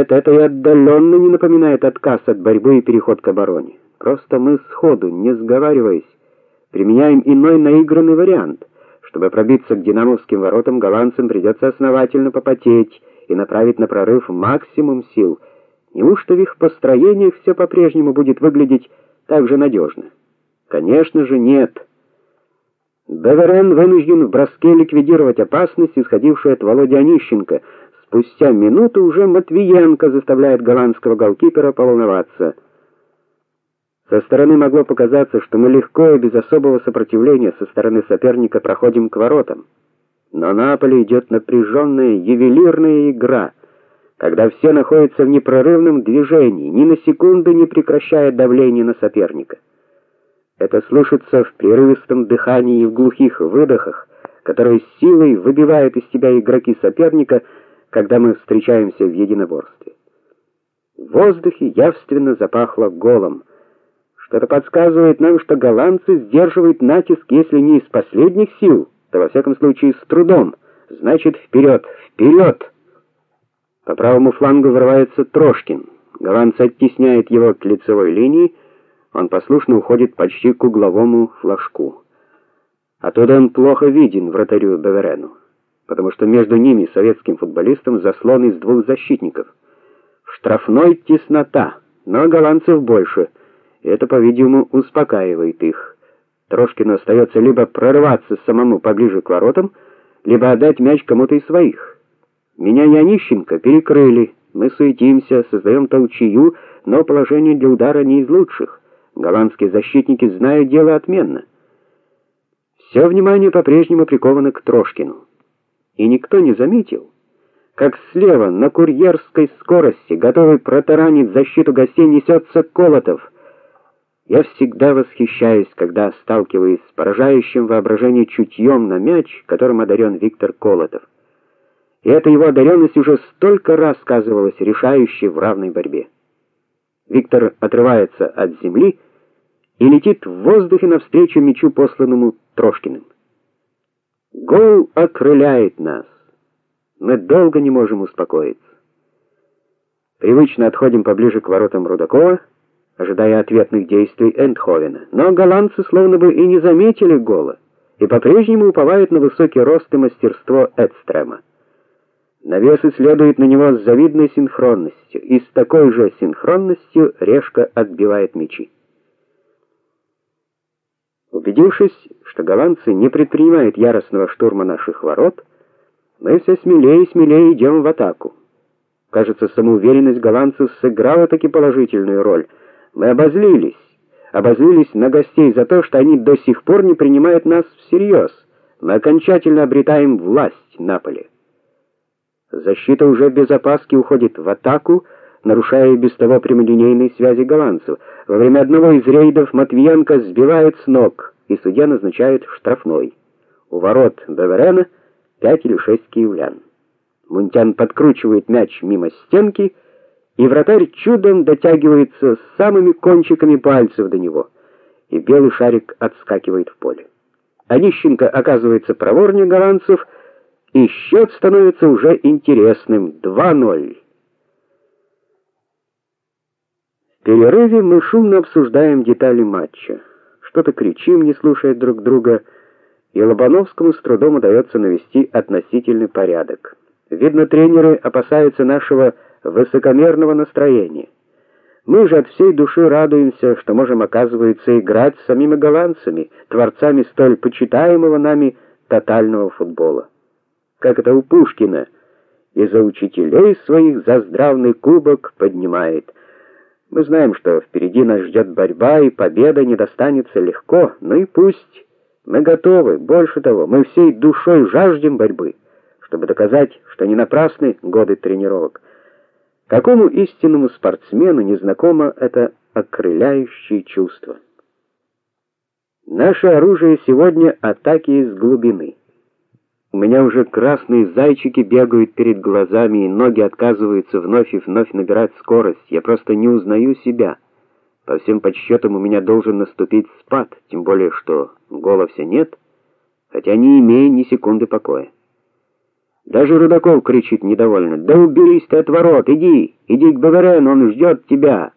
Нет, это и отдаленно не напоминает отказ от борьбы и переход к обороне. Просто мы сходу, не сговариваясь, применяем иной наигранный вариант. Чтобы пробиться к динамовским воротам, голландцам придется основательно попотеть и направить на прорыв максимум сил. Неужто в их построениях все по-прежнему будет выглядеть так же надежно? Конечно же, нет. Беверен вынужден в броске ликвидировать опасность, исходившую от Володи Онищенко. Спустя минуту уже Матвиенко заставляет голландского голкипера поволноваться. Со стороны могло показаться, что мы легко и без особого сопротивления со стороны соперника проходим к воротам. Но на поле идет напряженная ювелирная игра, когда все находятся в непрерывном движении, ни на секунду не прекращая давление на соперника. Это слышится в прерывистом дыхании и в глухих выдохах, которые силой выбивают из тебя игроки соперника, когда мы встречаемся в единоборстве. В воздухе явственно запахло голом. Что-то подсказывает нам, что голландцы сдерживают натиск, если не из последних сил, то во всяком случае с трудом. Значит, вперед, вперед! По правому флангу врывается Трошкин. Голландцы оттесняют его к лицевой линии, он послушно уходит почти к угловому флажку. Оттуда он плохо виден вратарю Беверену, потому что между ними, советским футболистом, заслон из двух защитников. В штрафной теснота, но голландцев больше — и это, по-видимому, успокаивает их. Трошкину остается либо прорваться самому поближе к воротам, либо отдать мяч кому-то из своих. Меня и Онищенко перекрыли. Мы суетимся, создаем толчью, но положение для удара не из лучших. Голландские защитники знают дело отменно. Все внимание по-прежнему приковано к Трошкину. И никто не заметил, как слева на курьерской скорости, готовый протаранить защиту гостей, несется Колотов. Я всегда восхищаюсь, когда сталкиваюсь с поражающим воображение чутьем на мяч, которым одарен Виктор Колотов. И эта его одаренность уже столько раз сказывалась решающей в равной борьбе. Виктор отрывается от земли и летит в воздухе навстречу мячу, посланному Трошкиным. Гол окрыляет нас. Мы долго не можем успокоиться. Привычно отходим поближе к воротам Рудакова ожидая ответных действий Эндховена. Но голландцы словно бы и не заметили гола и по-прежнему уповают на высокий рост и мастерство Эдстрема. Навес исследует на него с завидной синхронностью, и с такой же синхронностью Решка отбивает мячи. Убедившись, что голландцы не предпринимают яростного штурма наших ворот, мы все смелее и смелее идем в атаку. Кажется, самоуверенность голландцев сыграла таки положительную роль. Мы обозлились, обозлились на гостей за то, что они до сих пор не принимают нас всерьез. Мы окончательно обретаем власть на поле. Защита уже без опаски уходит в атаку, нарушая без того прямолинейные связи голландцев. Во время одного из рейдов Матвиенко сбивает с ног, и судья назначает штрафной. У ворот Беверена пять или шесть киевлян. Мунтян подкручивает мяч мимо стенки, и вратарь чудом дотягивается самыми кончиками пальцев до него, и белый шарик отскакивает в поле. Онищенко оказывается проворнее голландцев, и счет становится уже интересным 2:0. В перерыве мы шумно обсуждаем детали матча. Что-то кричим, не слушая друг друга, и Лобановскому с трудом удается навести относительный порядок. Видно, тренеры опасаются нашего высокомерного настроения. Мы же от всей души радуемся, что можем, оказывается, играть с самими голландцами, творцами столь почитаемого нами тотального футбола. Как это у Пушкина, и за учителей своих за здравный кубок поднимает. Мы знаем, что впереди нас ждет борьба, и победа не достанется легко, но и пусть. Мы готовы, больше того, мы всей душой жаждем борьбы, чтобы доказать, что не напрасны годы тренировок. Какому истинному спортсмену не знакомо это окрыляющее чувство? Наше оружие сегодня атаки из глубины. У меня уже красные зайчики бегают перед глазами, и ноги отказываются вновь и вновь набирать скорость. Я просто не узнаю себя. По всем подсчетам у меня должен наступить спад, тем более что голоса нет, хотя не имею ни секунды покоя. Даже Рудаков кричит недовольно: "Да уберись ты от ворот, иди, иди к Баварен, он ждет тебя".